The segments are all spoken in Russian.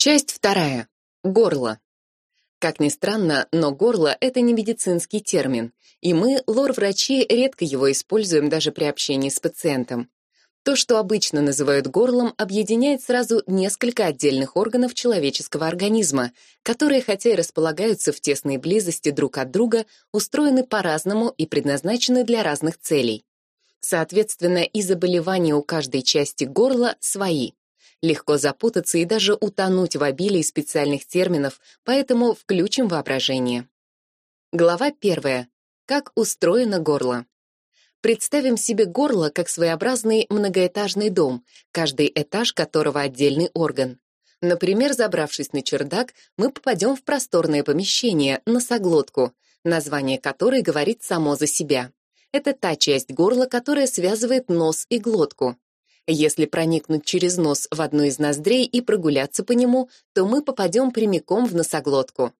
Часть вторая. Горло. Как ни странно, но горло — это не медицинский термин, и мы, лор-врачи, редко его используем даже при общении с пациентом. То, что обычно называют горлом, объединяет сразу несколько отдельных органов человеческого организма, которые, хотя и располагаются в тесной близости друг от друга, устроены по-разному и предназначены для разных целей. Соответственно, и заболевания у каждой части горла свои. Легко запутаться и даже утонуть в обилии специальных терминов, поэтому включим воображение. Глава первая. Как устроено горло. Представим себе горло как своеобразный многоэтажный дом, каждый этаж которого отдельный орган. Например, забравшись на чердак, мы попадем в просторное помещение, носоглотку, название которой говорит само за себя. Это та часть горла, которая связывает нос и глотку. Если проникнуть через нос в одну из ноздрей и прогуляться по нему, то мы попадем прямиком в носоглотку.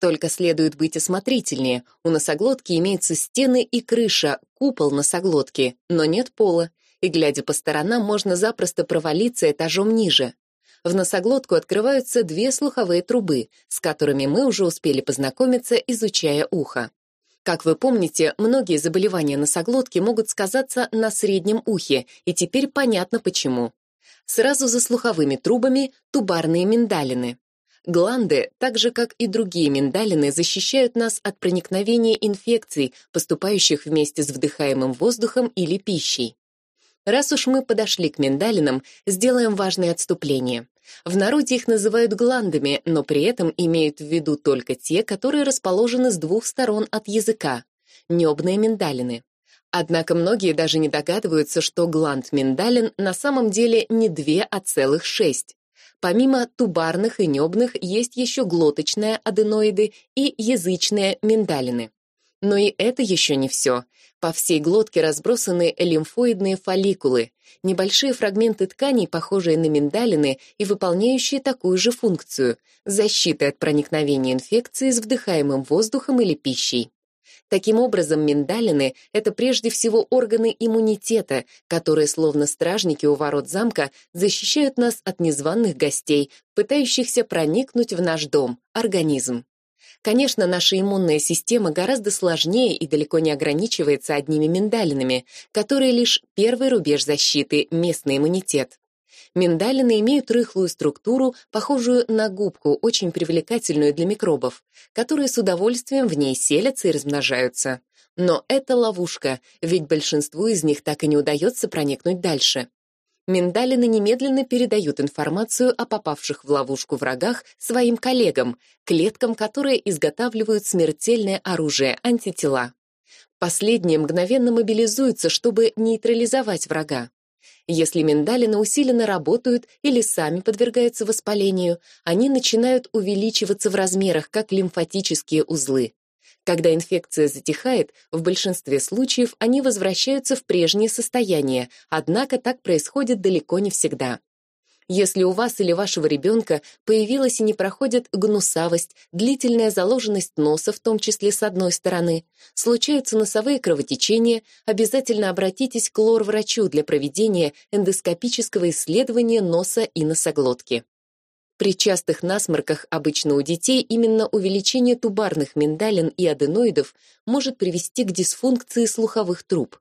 Только следует быть осмотрительнее. У носоглотки имеются стены и крыша, купол носоглотки, но нет пола, и, глядя по сторонам, можно запросто провалиться этажом ниже. В носоглотку открываются две слуховые трубы, с которыми мы уже успели познакомиться, изучая ухо. Как вы помните, многие заболевания носоглотки могут сказаться на среднем ухе, и теперь понятно почему. Сразу за слуховыми трубами тубарные миндалины. Гланды, так же как и другие миндалины, защищают нас от проникновения инфекций, поступающих вместе с вдыхаемым воздухом или пищей. Раз уж мы подошли к миндалинам, сделаем важное отступление. В народе их называют гландами, но при этом имеют в виду только те, которые расположены с двух сторон от языка – небные миндалины. Однако многие даже не догадываются, что гланд миндалин на самом деле не две, а целых шесть. Помимо тубарных и небных есть еще глоточные аденоиды и язычные миндалины. Но и это еще не все. По всей глотке разбросаны лимфоидные фолликулы, небольшие фрагменты тканей, похожие на миндалины и выполняющие такую же функцию – защиты от проникновения инфекции с вдыхаемым воздухом или пищей. Таким образом, миндалины – это прежде всего органы иммунитета, которые, словно стражники у ворот замка, защищают нас от незваных гостей, пытающихся проникнуть в наш дом, организм. Конечно, наша иммунная система гораздо сложнее и далеко не ограничивается одними миндалинами, которые лишь первый рубеж защиты, местный иммунитет. Миндалины имеют рыхлую структуру, похожую на губку, очень привлекательную для микробов, которые с удовольствием в ней селятся и размножаются. Но это ловушка, ведь большинству из них так и не удается проникнуть дальше миндалины немедленно передают информацию о попавших в ловушку врагах своим коллегам, клеткам, которые изготавливают смертельное оружие – антитела. Последние мгновенно мобилизуются, чтобы нейтрализовать врага. Если миндалины усиленно работают или сами подвергаются воспалению, они начинают увеличиваться в размерах, как лимфатические узлы. Когда инфекция затихает, в большинстве случаев они возвращаются в прежнее состояние, однако так происходит далеко не всегда. Если у вас или вашего ребенка появилась и не проходит гнусавость, длительная заложенность носа, в том числе с одной стороны, случаются носовые кровотечения, обязательно обратитесь к лор-врачу для проведения эндоскопического исследования носа и носоглотки. При частых насморках обычно у детей именно увеличение тубарных миндалин и аденоидов может привести к дисфункции слуховых труб.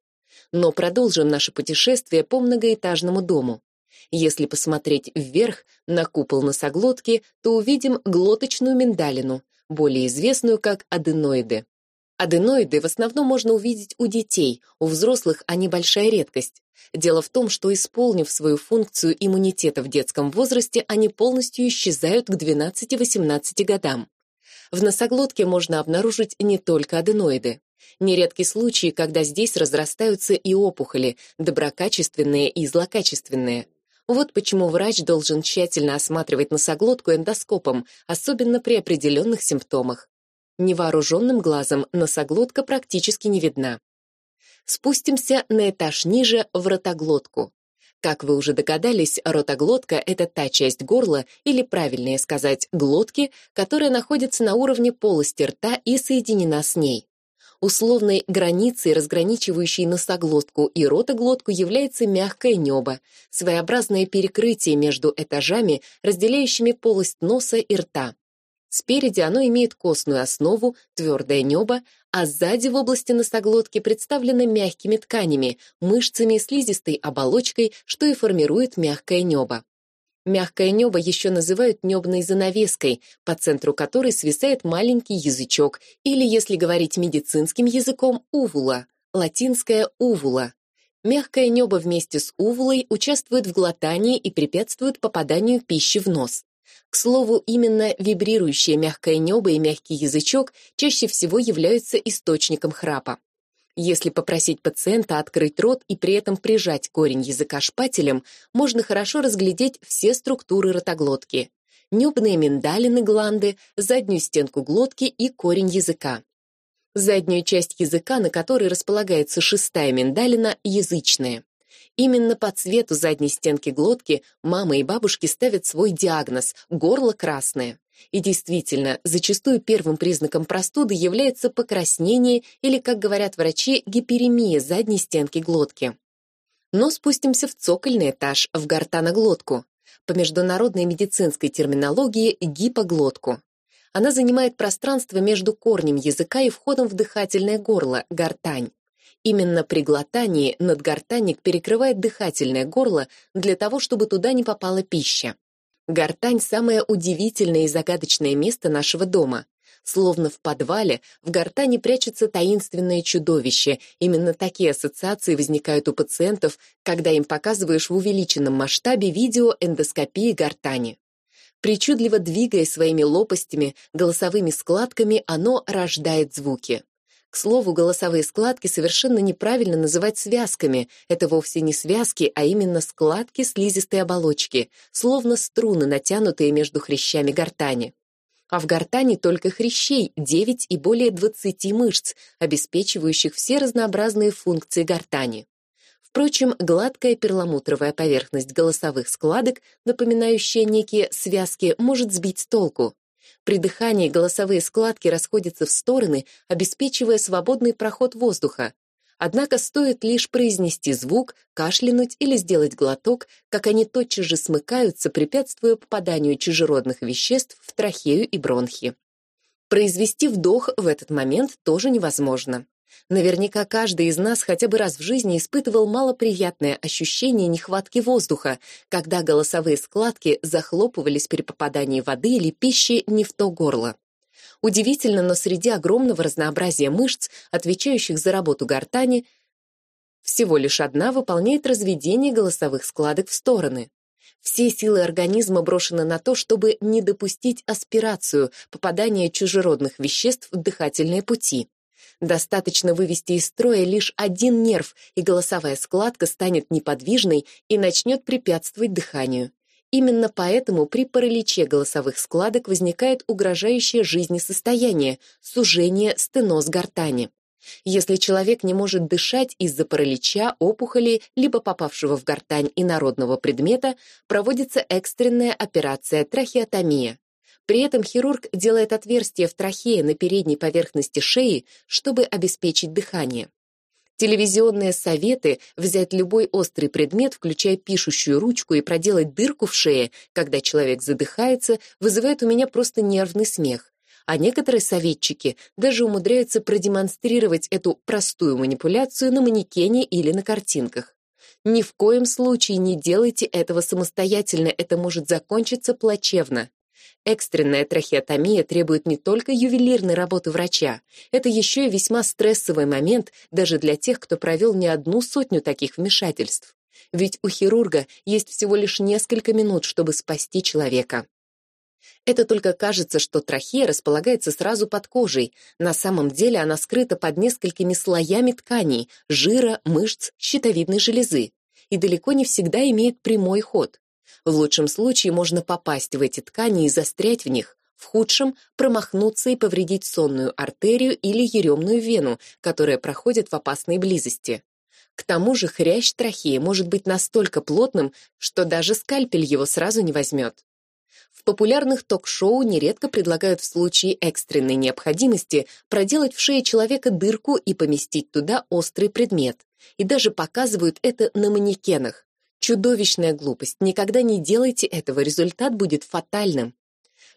Но продолжим наше путешествие по многоэтажному дому. Если посмотреть вверх на купол носоглотки, то увидим глоточную миндалину, более известную как аденоиды. Аденоиды в основном можно увидеть у детей, у взрослых они большая редкость. Дело в том, что, исполнив свою функцию иммунитета в детском возрасте, они полностью исчезают к 12-18 годам. В носоглотке можно обнаружить не только аденоиды. Нередки случаи, когда здесь разрастаются и опухоли, доброкачественные и злокачественные. Вот почему врач должен тщательно осматривать носоглотку эндоскопом, особенно при определенных симптомах. Невооруженным глазом носоглотка практически не видна. Спустимся на этаж ниже в ротоглотку. Как вы уже догадались, ротоглотка — это та часть горла, или правильнее сказать, глотки, которая находится на уровне полости рта и соединена с ней. Условной границей, разграничивающей носоглотку и ротоглотку, является мягкое небо, своеобразное перекрытие между этажами, разделяющими полость носа и рта. Спереди оно имеет костную основу, твердое небо, а сзади в области носоглотки представлено мягкими тканями, мышцами и слизистой оболочкой, что и формирует мягкое небо. Мягкое небо еще называют небной занавеской, по центру которой свисает маленький язычок, или, если говорить медицинским языком, увула, латинское увула. Мягкое небо вместе с увулой участвует в глотании и препятствует попаданию пищи в нос. К слову, именно вибрирующее мягкое небо и мягкий язычок чаще всего являются источником храпа. Если попросить пациента открыть рот и при этом прижать корень языка шпателем, можно хорошо разглядеть все структуры ротоглотки. Небные миндалины гланды, заднюю стенку глотки и корень языка. Заднюю часть языка, на которой располагается шестая миндалина, язычная. Именно по цвету задней стенки глотки мама и бабушки ставят свой диагноз – горло красное. И действительно, зачастую первым признаком простуды является покраснение или, как говорят врачи, гиперемия задней стенки глотки. Но спустимся в цокольный этаж, в гортаноглотку. По международной медицинской терминологии – гипоглотку. Она занимает пространство между корнем языка и входом в дыхательное горло – гортань. Именно при глотании надгортанник перекрывает дыхательное горло для того, чтобы туда не попала пища. Гортань – самое удивительное и загадочное место нашего дома. Словно в подвале, в гортани прячется таинственное чудовище. Именно такие ассоциации возникают у пациентов, когда им показываешь в увеличенном масштабе видео эндоскопии гортани. Причудливо двигая своими лопастями, голосовыми складками, оно рождает звуки. К слову, голосовые складки совершенно неправильно называть связками. Это вовсе не связки, а именно складки слизистой оболочки, словно струны, натянутые между хрящами гортани. А в гортани только хрящей 9 и более 20 мышц, обеспечивающих все разнообразные функции гортани. Впрочем, гладкая перламутровая поверхность голосовых складок, напоминающая некие связки, может сбить с толку. При дыхании голосовые складки расходятся в стороны, обеспечивая свободный проход воздуха. Однако стоит лишь произнести звук, кашлянуть или сделать глоток, как они тотчас же смыкаются, препятствуя попаданию чужеродных веществ в трахею и бронхи. Произвести вдох в этот момент тоже невозможно. Наверняка каждый из нас хотя бы раз в жизни испытывал малоприятное ощущение нехватки воздуха, когда голосовые складки захлопывались при попадании воды или пищи не в то горло. Удивительно, но среди огромного разнообразия мышц, отвечающих за работу гортани, всего лишь одна выполняет разведение голосовых складок в стороны. Все силы организма брошены на то, чтобы не допустить аспирацию, попадания чужеродных веществ в дыхательные пути. Достаточно вывести из строя лишь один нерв, и голосовая складка станет неподвижной и начнет препятствовать дыханию. Именно поэтому при параличе голосовых складок возникает угрожающее жизни состояние – сужение стеноз гортани. Если человек не может дышать из-за паралича, опухоли, либо попавшего в гортань инородного предмета, проводится экстренная операция трахеотомия. При этом хирург делает отверстие в трахее на передней поверхности шеи, чтобы обеспечить дыхание. Телевизионные советы взять любой острый предмет, включая пишущую ручку, и проделать дырку в шее, когда человек задыхается, вызывает у меня просто нервный смех. А некоторые советчики даже умудряются продемонстрировать эту простую манипуляцию на манекене или на картинках. Ни в коем случае не делайте этого самостоятельно, это может закончиться плачевно. Экстренная трахеотомия требует не только ювелирной работы врача, это еще и весьма стрессовый момент даже для тех, кто провел не одну сотню таких вмешательств. Ведь у хирурга есть всего лишь несколько минут, чтобы спасти человека. Это только кажется, что трахея располагается сразу под кожей. На самом деле она скрыта под несколькими слоями тканей, жира, мышц, щитовидной железы и далеко не всегда имеет прямой ход. В лучшем случае можно попасть в эти ткани и застрять в них, в худшем – промахнуться и повредить сонную артерию или еремную вену, которая проходит в опасной близости. К тому же хрящ трахеи может быть настолько плотным, что даже скальпель его сразу не возьмет. В популярных ток-шоу нередко предлагают в случае экстренной необходимости проделать в шее человека дырку и поместить туда острый предмет. И даже показывают это на манекенах. Чудовищная глупость. Никогда не делайте этого, результат будет фатальным.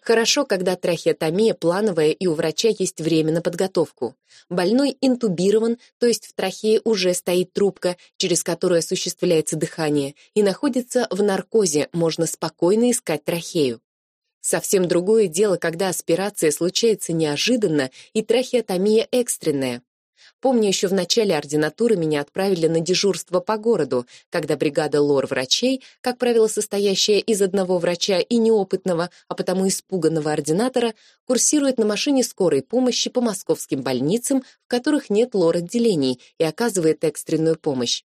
Хорошо, когда трахеотомия плановая и у врача есть время на подготовку. Больной интубирован, то есть в трахее уже стоит трубка, через которую осуществляется дыхание, и находится в наркозе, можно спокойно искать трахею. Совсем другое дело, когда аспирация случается неожиданно и трахеотомия экстренная. Помню, еще в начале ординатуры меня отправили на дежурство по городу, когда бригада лор-врачей, как правило, состоящая из одного врача и неопытного, а потому испуганного ординатора, курсирует на машине скорой помощи по московским больницам, в которых нет лор-отделений, и оказывает экстренную помощь.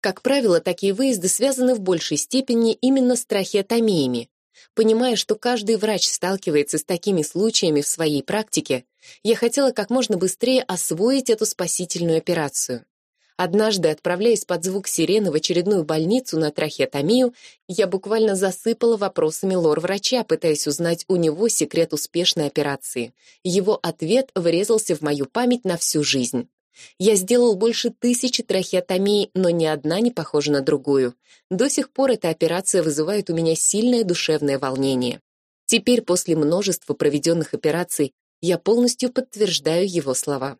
Как правило, такие выезды связаны в большей степени именно с трахеотомиями. Понимая, что каждый врач сталкивается с такими случаями в своей практике, я хотела как можно быстрее освоить эту спасительную операцию. Однажды, отправляясь под звук сирены в очередную больницу на трахеотомию, я буквально засыпала вопросами лор-врача, пытаясь узнать у него секрет успешной операции. Его ответ врезался в мою память на всю жизнь. Я сделал больше тысячи трахеотомий, но ни одна не похожа на другую. До сих пор эта операция вызывает у меня сильное душевное волнение. Теперь, после множества проведенных операций, я полностью подтверждаю его слова.